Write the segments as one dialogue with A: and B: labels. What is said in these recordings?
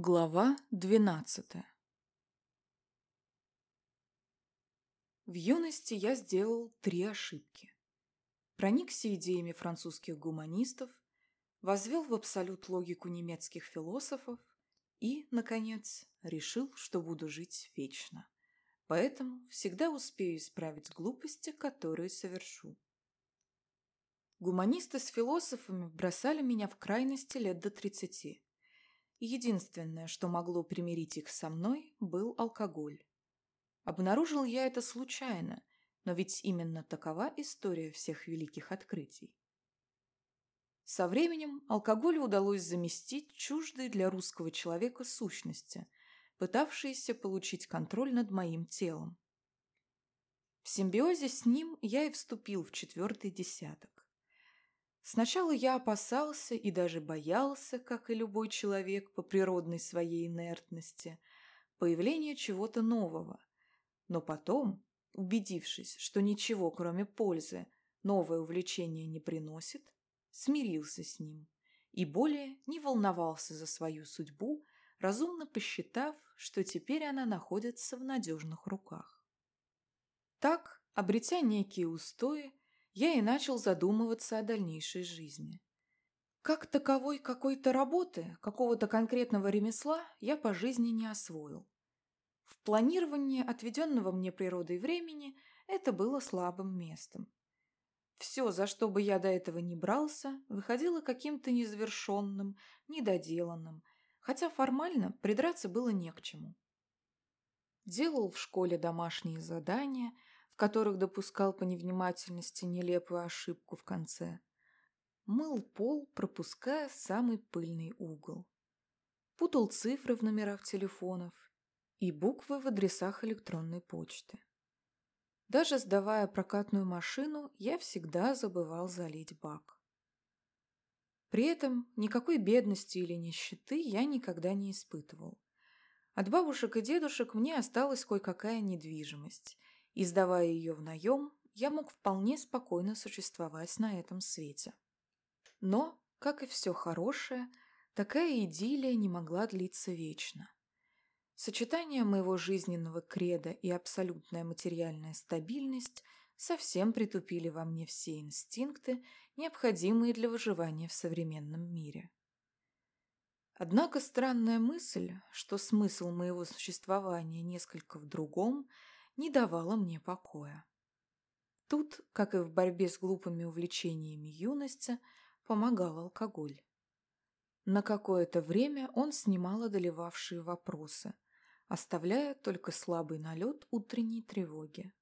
A: Глава двенадцатая В юности я сделал три ошибки. Проникся идеями французских гуманистов, возвел в абсолют логику немецких философов и, наконец, решил, что буду жить вечно. Поэтому всегда успею исправить глупости, которые совершу. Гуманисты с философами бросали меня в крайности лет до тридцати. Единственное, что могло примирить их со мной, был алкоголь. Обнаружил я это случайно, но ведь именно такова история всех великих открытий. Со временем алкоголю удалось заместить чуждые для русского человека сущности, пытавшиеся получить контроль над моим телом. В симбиозе с ним я и вступил в четвертый десяток. Сначала я опасался и даже боялся, как и любой человек по природной своей инертности, появления чего-то нового. Но потом, убедившись, что ничего, кроме пользы, новое увлечение не приносит, смирился с ним и более не волновался за свою судьбу, разумно посчитав, что теперь она находится в надежных руках. Так, обретя некие устои, я и начал задумываться о дальнейшей жизни. Как таковой какой-то работы, какого-то конкретного ремесла я по жизни не освоил. В планировании отведенного мне природой времени это было слабым местом. Все, за что бы я до этого не брался, выходило каким-то незавершенным, недоделанным, хотя формально придраться было не к чему. Делал в школе домашние задания – которых допускал по невнимательности нелепую ошибку в конце. Мыл пол, пропуская самый пыльный угол. Путал цифры в номерах телефонов и буквы в адресах электронной почты. Даже сдавая прокатную машину, я всегда забывал залить бак. При этом никакой бедности или нищеты я никогда не испытывал. От бабушек и дедушек мне осталась кое-какая недвижимость, и сдавая ее в наем, я мог вполне спокойно существовать на этом свете. Но, как и все хорошее, такая идиллия не могла длиться вечно. Сочетание моего жизненного креда и абсолютная материальная стабильность совсем притупили во мне все инстинкты, необходимые для выживания в современном мире. Однако странная мысль, что смысл моего существования несколько в другом – не давала мне покоя. Тут, как и в борьбе с глупыми увлечениями юности, помогал алкоголь. На какое-то время он снимал одолевавшие вопросы, оставляя только слабый налет утренней тревоги.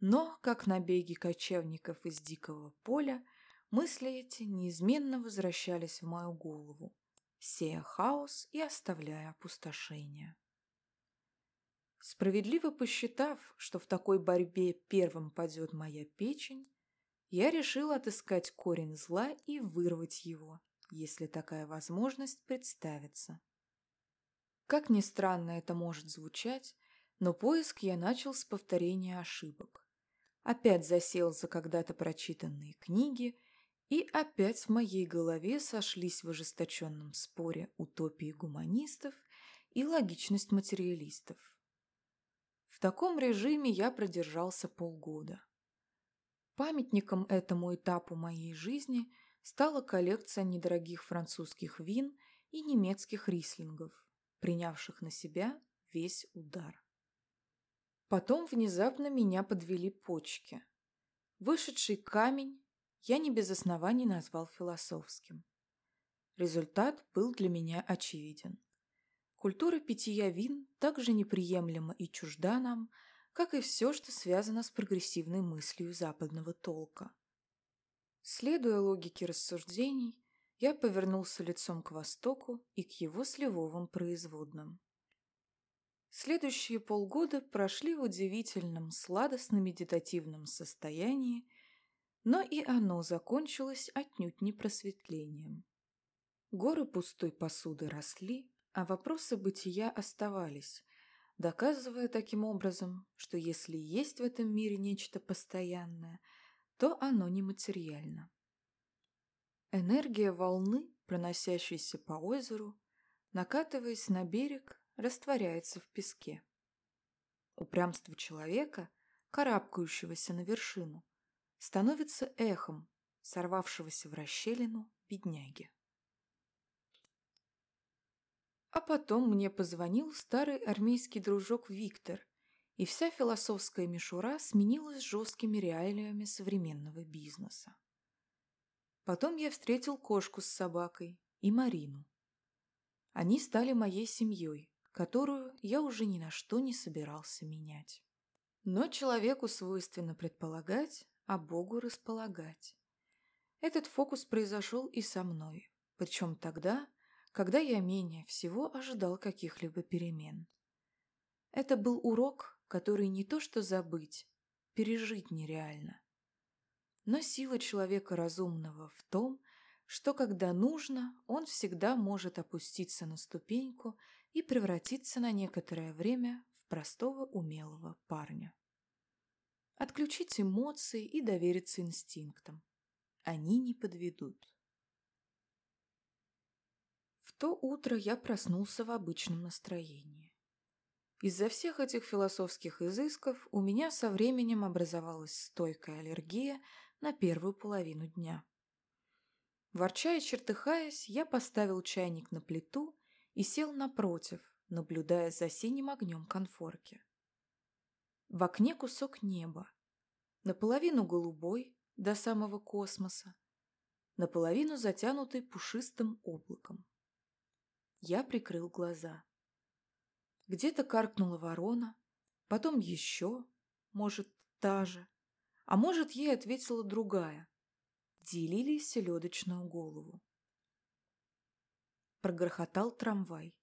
A: Но, как набеги кочевников из дикого поля, мысли эти неизменно возвращались в мою голову, сея хаос и оставляя опустошение. Справедливо посчитав, что в такой борьбе первым падет моя печень, я решил отыскать корень зла и вырвать его, если такая возможность представится. Как ни странно это может звучать, но поиск я начал с повторения ошибок. Опять засел за когда-то прочитанные книги, и опять в моей голове сошлись в ожесточенном споре утопии гуманистов и логичность материалистов. В таком режиме я продержался полгода. Памятником этому этапу моей жизни стала коллекция недорогих французских вин и немецких рислингов, принявших на себя весь удар. Потом внезапно меня подвели почки. Вышедший камень я не без оснований назвал философским. Результат был для меня очевиден. Культура питья вин также неприемлема и чужда нам, как и все, что связано с прогрессивной мыслью западного толка. Следуя логике рассуждений, я повернулся лицом к востоку и к его сливовым производным. Следующие полгода прошли в удивительном сладостно-медитативном состоянии, но и оно закончилось отнюдь не просветлением. Горы пустой посуды росли, а вопросы бытия оставались, доказывая таким образом, что если есть в этом мире нечто постоянное, то оно нематериально. Энергия волны, проносящейся по озеру, накатываясь на берег, растворяется в песке. Упрямство человека, карабкающегося на вершину, становится эхом, сорвавшегося в расщелину бедняги. А потом мне позвонил старый армейский дружок Виктор, и вся философская мишура сменилась жесткими реалиями современного бизнеса. Потом я встретил кошку с собакой и Марину. Они стали моей семьей, которую я уже ни на что не собирался менять. Но человеку свойственно предполагать, а Богу располагать. Этот фокус произошел и со мной, причем тогда, когда я менее всего ожидал каких-либо перемен. Это был урок, который не то что забыть, пережить нереально. Но сила человека разумного в том, что когда нужно, он всегда может опуститься на ступеньку и превратиться на некоторое время в простого умелого парня. Отключить эмоции и довериться инстинктам. Они не подведут. То утро я проснулся в обычном настроении. Из-за всех этих философских изысков у меня со временем образовалась стойкая аллергия на первую половину дня. Ворча и чертыхаясь, я поставил чайник на плиту и сел напротив, наблюдая за синим огнем конфорки. В окне кусок неба, наполовину голубой до самого космоса, наполовину затянутый пушистым облаком. Я прикрыл глаза. Где-то каркнула ворона, потом еще, может, та же, а может, ей ответила другая. Делили селедочную голову. Прогрохотал трамвай.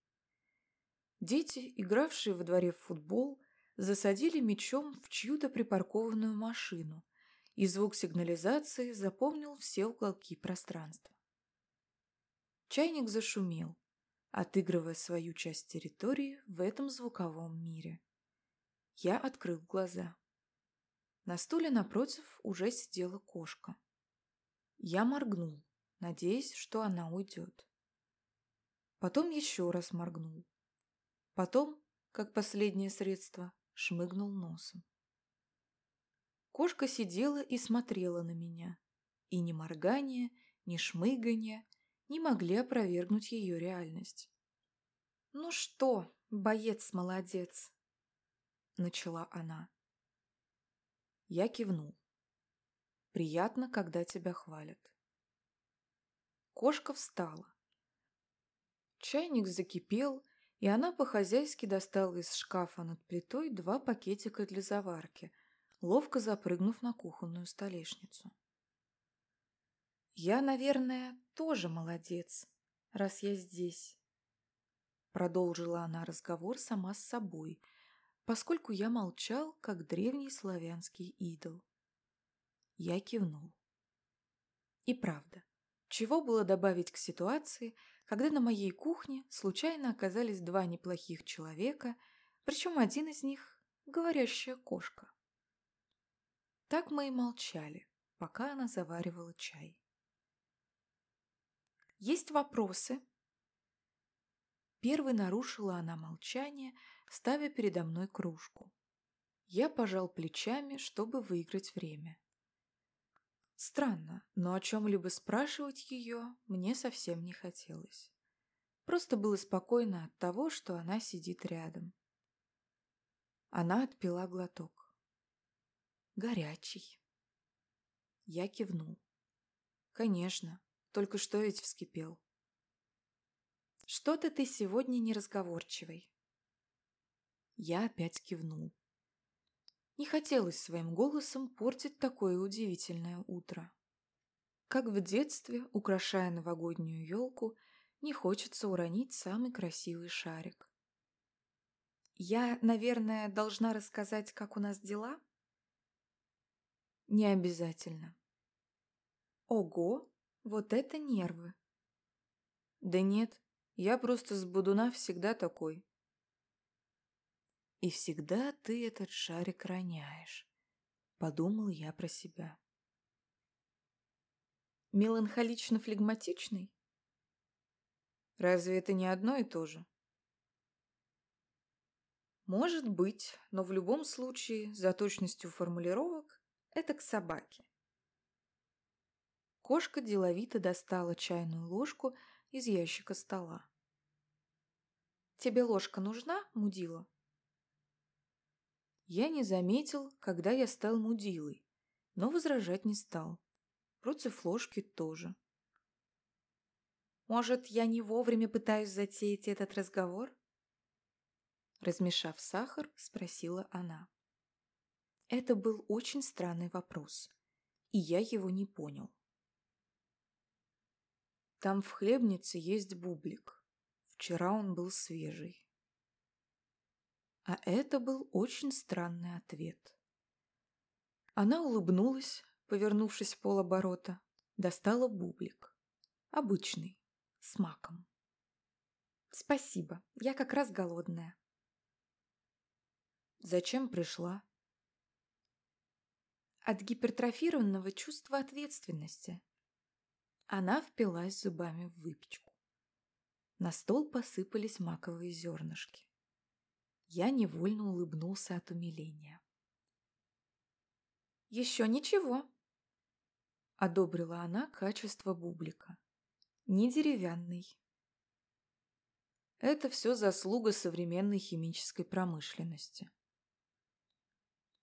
A: Дети, игравшие во дворе в футбол, засадили мечом в чью-то припаркованную машину, и звук сигнализации заполнил все уголки пространства. Чайник зашумел, отыгрывая свою часть территории в этом звуковом мире. Я открыл глаза. На стуле напротив уже сидела кошка. Я моргнул, надеясь, что она уйдет. Потом еще раз моргнул. Потом, как последнее средство, шмыгнул носом. Кошка сидела и смотрела на меня, и ни моргание, ни шмыгание не могли опровергнуть ее реальность. «Ну что, боец-молодец!» — начала она. Я кивнул. «Приятно, когда тебя хвалят». Кошка встала. Чайник закипел, и она по-хозяйски достала из шкафа над плитой два пакетика для заварки, ловко запрыгнув на кухонную столешницу. «Я, наверное, тоже молодец, раз я здесь», — продолжила она разговор сама с собой, поскольку я молчал, как древний славянский идол. Я кивнул. И правда, чего было добавить к ситуации, когда на моей кухне случайно оказались два неплохих человека, причем один из них — говорящая кошка. Так мы и молчали, пока она заваривала чай. Есть вопросы?» Первой нарушила она молчание, ставя передо мной кружку. Я пожал плечами, чтобы выиграть время. Странно, но о чем-либо спрашивать ее мне совсем не хотелось. Просто было спокойно от того, что она сидит рядом. Она отпила глоток. Горячий. Я кивнул. Конечно, только что ведь вскипел. Что-то ты сегодня неразговорчивый. Я опять кивнул. Не хотелось своим голосом портить такое удивительное утро. Как в детстве, украшая новогоднюю елку, не хочется уронить самый красивый шарик. Я, наверное, должна рассказать, как у нас дела? Не обязательно. Ого, вот это нервы. Да нет, я просто с Будуна всегда такой. И всегда ты этот шарик роняешь, подумал я про себя. Меланхолично-флегматичный? Разве это не одно и то же? Может быть, но в любом случае, за точностью формулировок, это к собаке. Кошка деловито достала чайную ложку из ящика стола. «Тебе ложка нужна, мудила?» Я не заметил, когда я стал мудилой, но возражать не стал. Против ложки тоже. «Может, я не вовремя пытаюсь затеять этот разговор?» Размешав сахар, спросила она. Это был очень странный вопрос, и я его не понял. Там в хлебнице есть бублик. Вчера он был свежий. А это был очень странный ответ. Она улыбнулась, повернувшись полоборота, достала бублик. Обычный, с маком. «Спасибо, я как раз голодная». «Зачем пришла?» От гипертрофированного чувства ответственности. Она впилась зубами в выпечку. На стол посыпались маковые зернышки. Я невольно улыбнулся от умиления. «Еще ничего», — одобрила она качество бублика. «Не деревянный». Это все заслуга современной химической промышленности.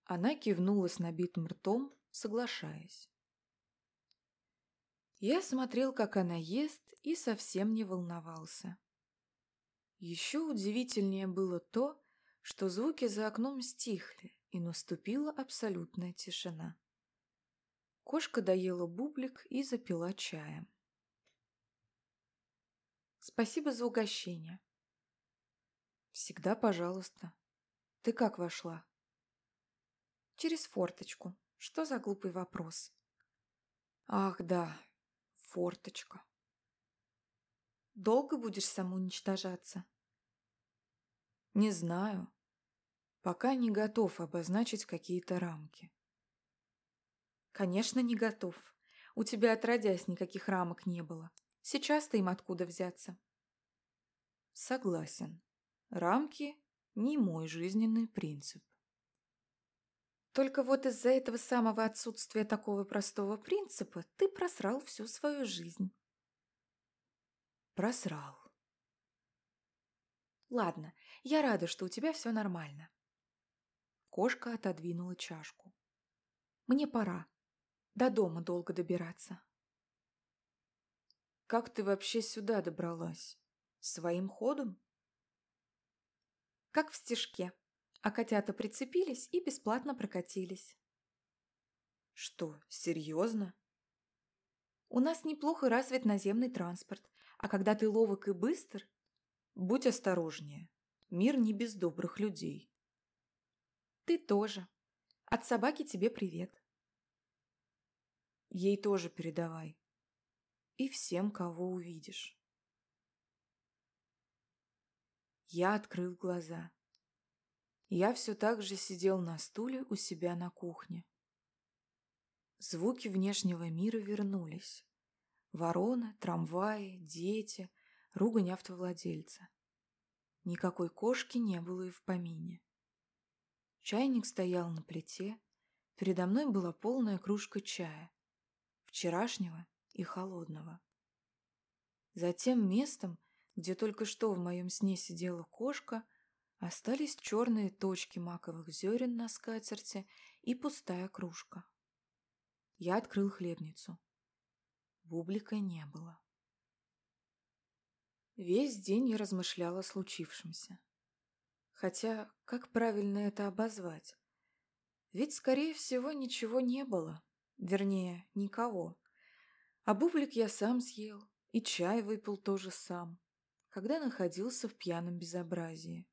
A: Она кивнула с набитым ртом, соглашаясь. Я смотрел, как она ест, и совсем не волновался. Еще удивительнее было то, что звуки за окном стихли, и наступила абсолютная тишина. Кошка доела бублик и запила чаем. «Спасибо за угощение». «Всегда пожалуйста. Ты как вошла?» «Через форточку. Что за глупый вопрос?» «Ах, да, форточка». «Долго будешь самоуничтожаться?» «Не знаю. Пока не готов обозначить какие-то рамки. Конечно, не готов. У тебя отродясь никаких рамок не было. Сейчас-то им откуда взяться? Согласен. Рамки – не мой жизненный принцип. Только вот из-за этого самого отсутствия такого простого принципа ты просрал всю свою жизнь. Просрал. Ладно, я рада, что у тебя все нормально. Кошка отодвинула чашку. «Мне пора. До дома долго добираться». «Как ты вообще сюда добралась? Своим ходом?» «Как в стежке. А котята прицепились и бесплатно прокатились». «Что, серьезно?» «У нас неплохо развит наземный транспорт, а когда ты ловок и быстр...» «Будь осторожнее. Мир не без добрых людей». Ты тоже. От собаки тебе привет. Ей тоже передавай. И всем, кого увидишь. Я открыл глаза. Я все так же сидел на стуле у себя на кухне. Звуки внешнего мира вернулись. Ворона, трамваи, дети, ругань автовладельца. Никакой кошки не было и в помине. Чайник стоял на плите, передо мной была полная кружка чая, вчерашнего и холодного. За тем местом, где только что в моем сне сидела кошка, остались черные точки маковых зерен на скатерти и пустая кружка. Я открыл хлебницу. Бублика не было. Весь день я размышлял о случившемся. Хотя, как правильно это обозвать? Ведь, скорее всего, ничего не было. Вернее, никого. А бублик я сам съел, и чай выпил тоже сам, когда находился в пьяном безобразии.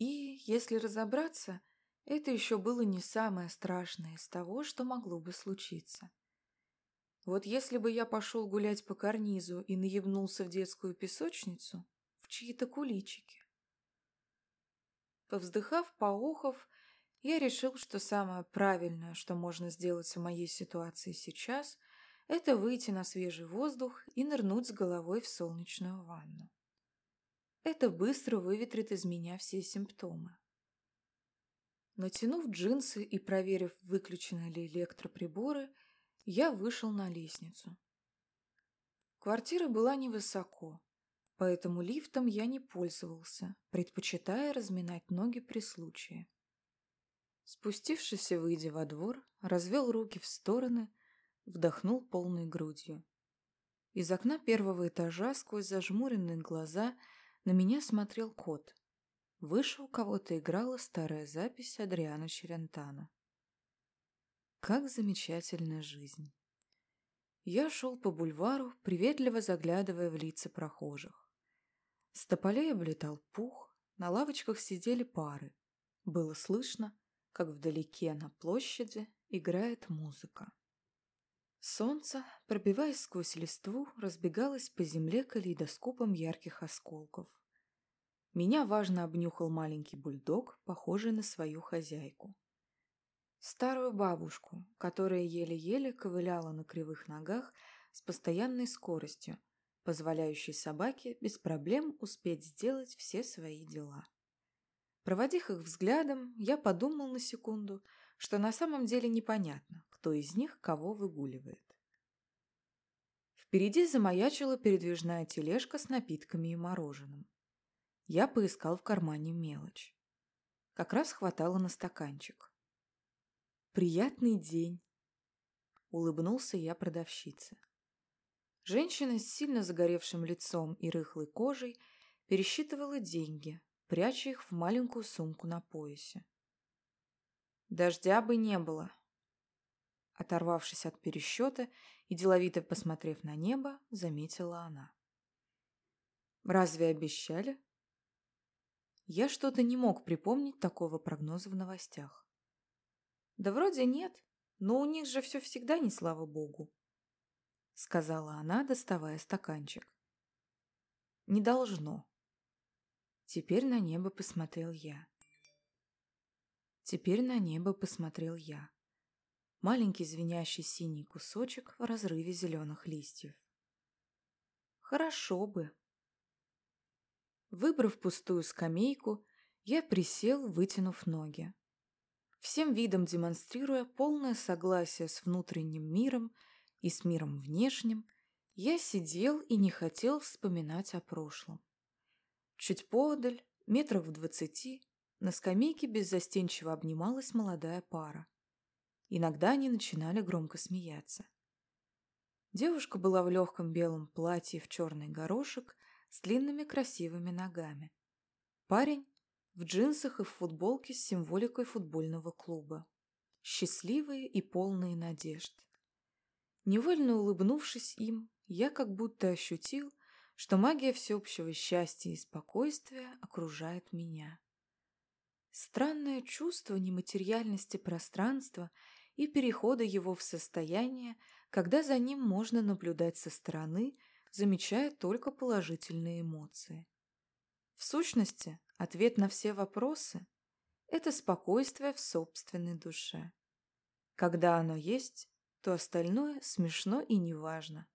A: И, если разобраться, это еще было не самое страшное из того, что могло бы случиться. Вот если бы я пошел гулять по карнизу и наебнулся в детскую песочницу, в чьи-то куличики, Повздыхав, поохов, я решил, что самое правильное, что можно сделать в моей ситуации сейчас, это выйти на свежий воздух и нырнуть с головой в солнечную ванну. Это быстро выветрит из меня все симптомы. Натянув джинсы и проверив, выключены ли электроприборы, я вышел на лестницу. Квартира была невысоко, поэтому лифтом я не пользовался, предпочитая разминать ноги при случае. Спустившись и выйдя во двор, развел руки в стороны, вдохнул полной грудью. Из окна первого этажа сквозь зажмуренные глаза на меня смотрел кот. Выше у кого-то играла старая запись Адриана Черентана. Как замечательна жизнь! Я шел по бульвару, приветливо заглядывая в лица прохожих. С тополей облетал пух, на лавочках сидели пары. Было слышно, как вдалеке на площади играет музыка. Солнце, пробиваясь сквозь листву, разбегалось по земле калейдоскопом ярких осколков. Меня важно обнюхал маленький бульдог, похожий на свою хозяйку. Старую бабушку, которая еле-еле ковыляла на кривых ногах с постоянной скоростью, позволяющей собаке без проблем успеть сделать все свои дела. Проводив их взглядом, я подумал на секунду, что на самом деле непонятно, кто из них кого выгуливает. Впереди замаячила передвижная тележка с напитками и мороженым. Я поискал в кармане мелочь. Как раз хватало на стаканчик. «Приятный день!» Улыбнулся я продавщице. Женщина с сильно загоревшим лицом и рыхлой кожей пересчитывала деньги, пряча их в маленькую сумку на поясе. «Дождя бы не было!» Оторвавшись от пересчета и деловито посмотрев на небо, заметила она. «Разве обещали?» Я что-то не мог припомнить такого прогноза в новостях. Да вроде нет, но у них же все всегда не слава богу, сказала она, доставая стаканчик. Не должно. Теперь на небо посмотрел я. Теперь на небо посмотрел я. Маленький звенящий синий кусочек в разрыве зеленых листьев. Хорошо бы, Выбрав пустую скамейку, я присел, вытянув ноги. Всем видом демонстрируя полное согласие с внутренним миром и с миром внешним, я сидел и не хотел вспоминать о прошлом. Чуть подаль, метрах в двадцати, на скамейке беззастенчиво обнималась молодая пара. Иногда они начинали громко смеяться. Девушка была в легком белом платье в черный горошек с длинными красивыми ногами. Парень в джинсах и в футболке с символикой футбольного клуба. Счастливые и полные надежд. Невольно улыбнувшись им, я как будто ощутил, что магия всеобщего счастья и спокойствия окружает меня. Странное чувство нематериальности пространства и перехода его в состояние, когда за ним можно наблюдать со стороны – замечая только положительные эмоции. В сущности, ответ на все вопросы – это спокойствие в собственной душе. Когда оно есть, то остальное смешно и неважно.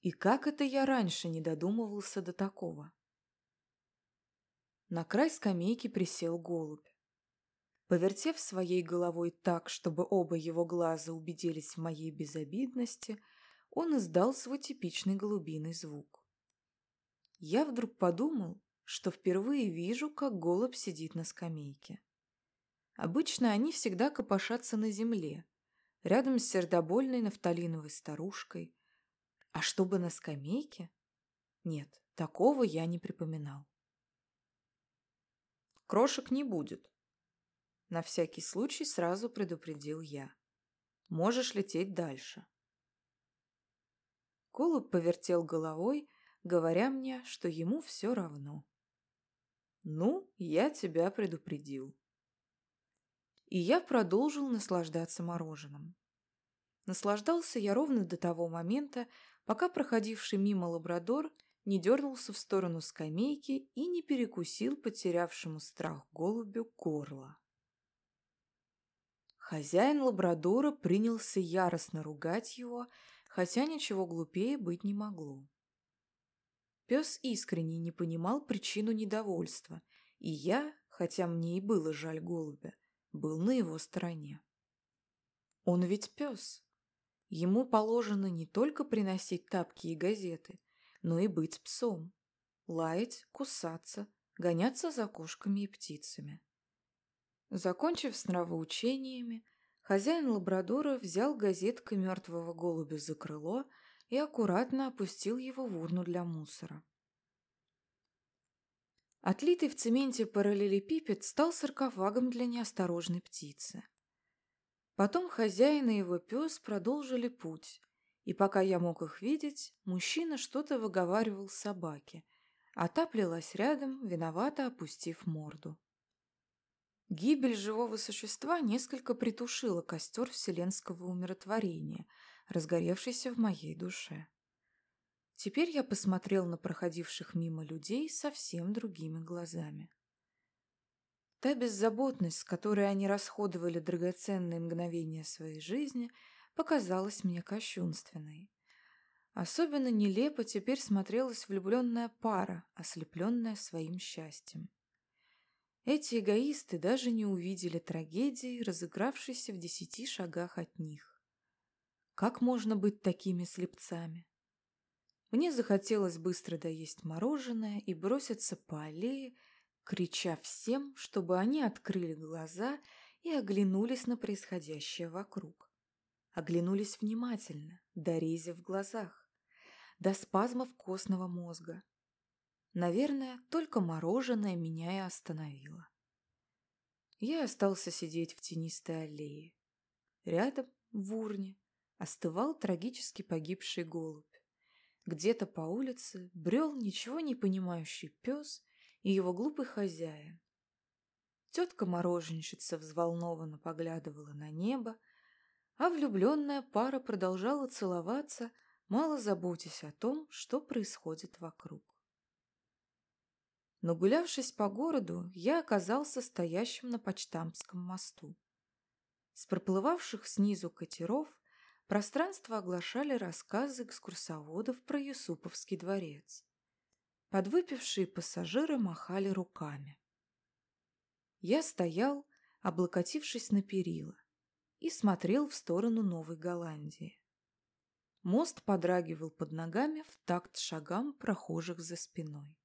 A: И как это я раньше не додумывался до такого? На край скамейки присел голубь. Повертев своей головой так, чтобы оба его глаза убедились в моей безобидности – он издал свой типичный голубиный звук. Я вдруг подумал, что впервые вижу, как голубь сидит на скамейке. Обычно они всегда копошатся на земле, рядом с сердобольной нафталиновой старушкой. А чтобы на скамейке? Нет, такого я не припоминал. Крошек не будет. На всякий случай сразу предупредил я. Можешь лететь дальше. Голубь повертел головой, говоря мне, что ему все равно. «Ну, я тебя предупредил». И я продолжил наслаждаться мороженым. Наслаждался я ровно до того момента, пока проходивший мимо лабрадор не дернулся в сторону скамейки и не перекусил потерявшему страх голубю горло. Хозяин лабрадора принялся яростно ругать его, хотя ничего глупее быть не могло. Пес искренне не понимал причину недовольства, и я, хотя мне и было жаль голубя, был на его стороне. Он ведь пес. Ему положено не только приносить тапки и газеты, но и быть псом. Лаять, кусаться, гоняться за кошками и птицами. Закончив с нравоучениями, хозяин лабрадора взял газеткой мертвого голубя за крыло и аккуратно опустил его в урну для мусора. Отлитый в цементе параллелепипед стал саркофагом для неосторожной птицы. Потом хозяин и его пес продолжили путь, и пока я мог их видеть, мужчина что-то выговаривал собаке, а та плелась рядом, виновато опустив морду. Гибель живого существа несколько притушила костер вселенского умиротворения, разгоревшийся в моей душе. Теперь я посмотрел на проходивших мимо людей совсем другими глазами. Та беззаботность, с которой они расходовали драгоценные мгновения своей жизни, показалась мне кощунственной. Особенно нелепо теперь смотрелась влюбленная пара, ослепленная своим счастьем. Эти эгоисты даже не увидели трагедии, разыгравшейся в десяти шагах от них. Как можно быть такими слепцами? Мне захотелось быстро доесть мороженое и броситься по аллее, крича всем, чтобы они открыли глаза и оглянулись на происходящее вокруг. Оглянулись внимательно, до рези в глазах, до спазмов костного мозга, Наверное, только мороженое меня и остановило. Я остался сидеть в тенистой аллее. Рядом, в урне, остывал трагически погибший голубь. Где-то по улице брел ничего не понимающий пес и его глупый хозяин. Тетка-мороженщица взволнованно поглядывала на небо, а влюбленная пара продолжала целоваться, мало заботясь о том, что происходит вокруг. Нагулявшись по городу, я оказался стоящим на Почтамском мосту. С проплывавших снизу катеров пространство оглашали рассказы экскурсоводов про Юсуповский дворец. Подвыпившие пассажиры махали руками. Я стоял, облокотившись на перила, и смотрел в сторону Новой Голландии. Мост подрагивал под ногами в такт шагам прохожих за спиной.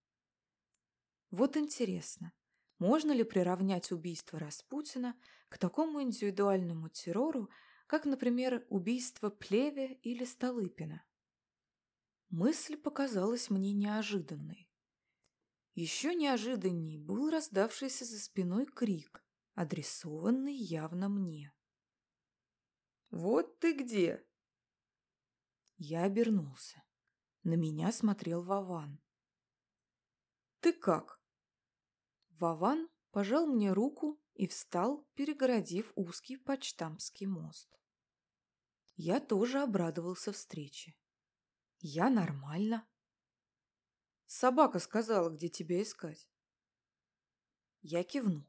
A: Вот интересно, можно ли приравнять убийство Распутина к такому индивидуальному террору, как, например, убийство Плеве или Столыпина? Мысль показалась мне неожиданной. Еще неожиданней был раздавшийся за спиной крик, адресованный явно мне. «Вот ты где!» Я обернулся. На меня смотрел Вован. «Ты как?» Вован пожал мне руку и встал, перегородив узкий почтамский мост. Я тоже обрадовался встрече. Я нормально. Собака сказала, где тебя искать. Я кивнул.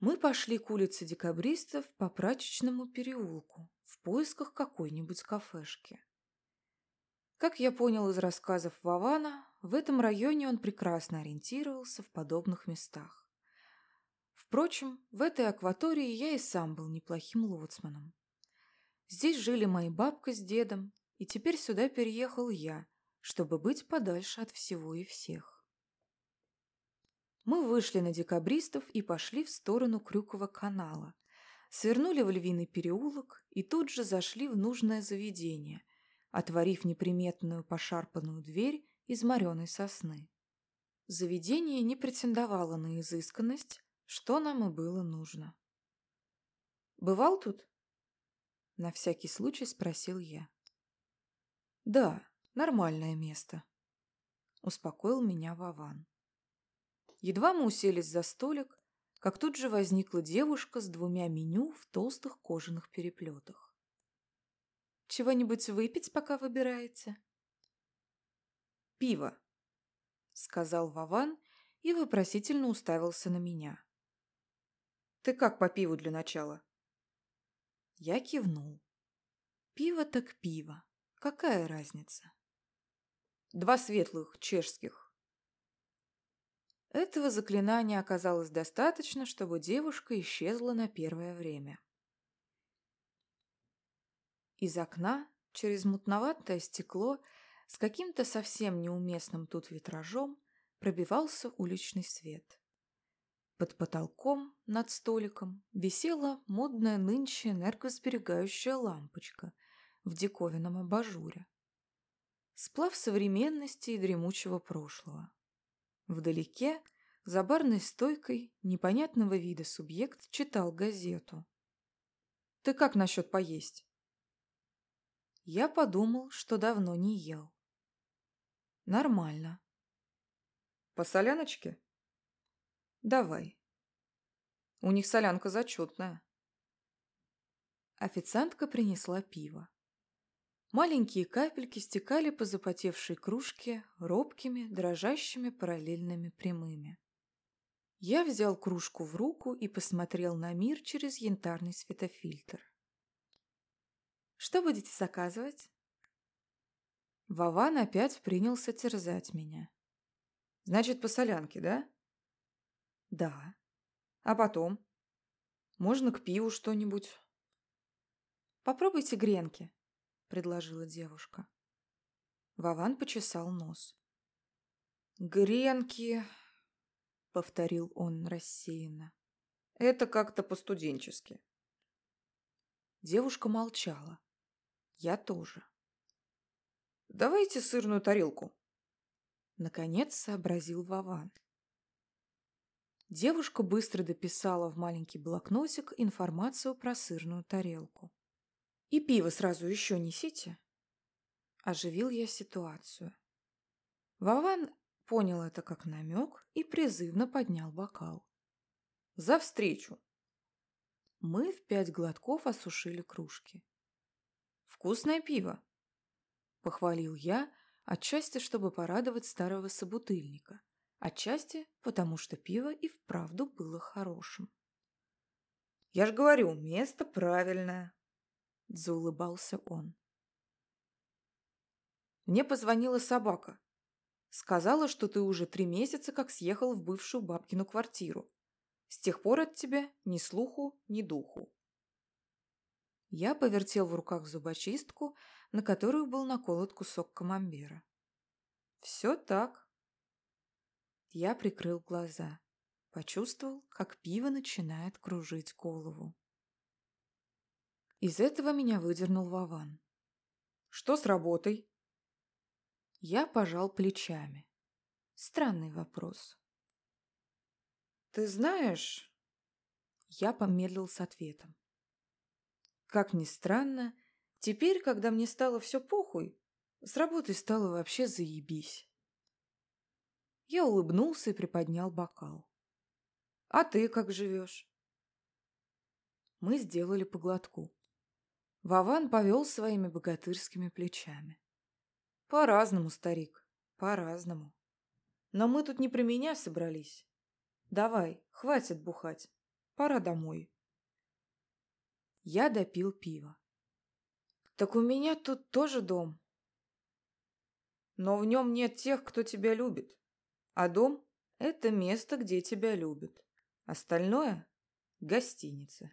A: Мы пошли к улице декабристов по прачечному переулку в поисках какой-нибудь кафешки. Как я понял из рассказов Вована, в этом районе он прекрасно ориентировался в подобных местах. Впрочем, в этой акватории я и сам был неплохим лоцманом. Здесь жили мои бабка с дедом, и теперь сюда переехал я, чтобы быть подальше от всего и всех. Мы вышли на декабристов и пошли в сторону Крюкова канала, свернули в Львиный переулок и тут же зашли в нужное заведение, отворив неприметную пошарпанную дверь из мореной сосны. Заведение не претендовало на изысканность, что нам и было нужно. «Бывал тут?» На всякий случай спросил я. «Да, нормальное место», — успокоил меня Вован. Едва мы уселись за столик, как тут же возникла девушка с двумя меню в толстых кожаных переплетах. «Чего-нибудь выпить, пока выбираете?» пиво», — сказал Вован и вопросительно уставился на меня. «Ты как по пиву для начала?» Я кивнул. Пиво так пиво. Какая разница? Два светлых, чешских. Этого заклинания оказалось достаточно, чтобы девушка исчезла на первое время. Из окна, через мутноватое стекло, с каким-то совсем неуместным тут витражом, пробивался уличный свет. Под потолком, над столиком, висела модная нынче энергосберегающая лампочка в диковинном абажуре. Сплав современности и дремучего прошлого. Вдалеке, за барной стойкой, непонятного вида субъект читал газету. «Ты как насчет поесть?» Я подумал, что давно не ел. «Нормально». «По соляночке?» «Давай». «У них солянка зачетная». Официантка принесла пиво. Маленькие капельки стекали по запотевшей кружке робкими, дрожащими параллельными прямыми. Я взял кружку в руку и посмотрел на мир через янтарный светофильтр. «Что будете заказывать?» Вован опять принялся терзать меня. «Значит, по солянке, да?» «Да. А потом? Можно к пиву что-нибудь?» «Попробуйте гренки», предложила девушка. Вован почесал нос. «Гренки», — повторил он рассеянно. «Это как-то по-студенчески». Девушка молчала. Я тоже. «Давайте сырную тарелку», — наконец сообразил Вован. Девушка быстро дописала в маленький блокнотик информацию про сырную тарелку. И пиво сразу еще несите. Оживил я ситуацию. Вован понял это как намек и призывно поднял бокал. За встречу! Мы в пять глотков осушили кружки. «Вкусное пиво!» — похвалил я, отчасти, чтобы порадовать старого собутыльника, отчасти, потому что пиво и вправду было хорошим. «Я ж говорю, место правильное!» Заулыбался он. Мне позвонила собака. Сказала, что ты уже три месяца как съехал в бывшую бабкину квартиру. С тех пор от тебя ни слуху, ни духу. Я повертел в руках зубочистку, на которую был наколот кусок камамбера. Все так. Я прикрыл глаза. Почувствовал, как пиво начинает кружить голову. Из этого меня выдернул Вован. «Что с работой?» Я пожал плечами. Странный вопрос. «Ты знаешь...» Я помедлил с ответом. Как ни странно, теперь, когда мне стало все похуй, с работой стало вообще заебись. Я улыбнулся и приподнял бокал. «А ты как живешь?» Мы сделали по глотку. Вован повел своими богатырскими плечами. По-разному, старик, по-разному. Но мы тут не про меня собрались. Давай, хватит бухать. Пора домой. Я допил пиво. Так у меня тут тоже дом. Но в нем нет тех, кто тебя любит. А дом – это место, где тебя любят. Остальное – гостиница.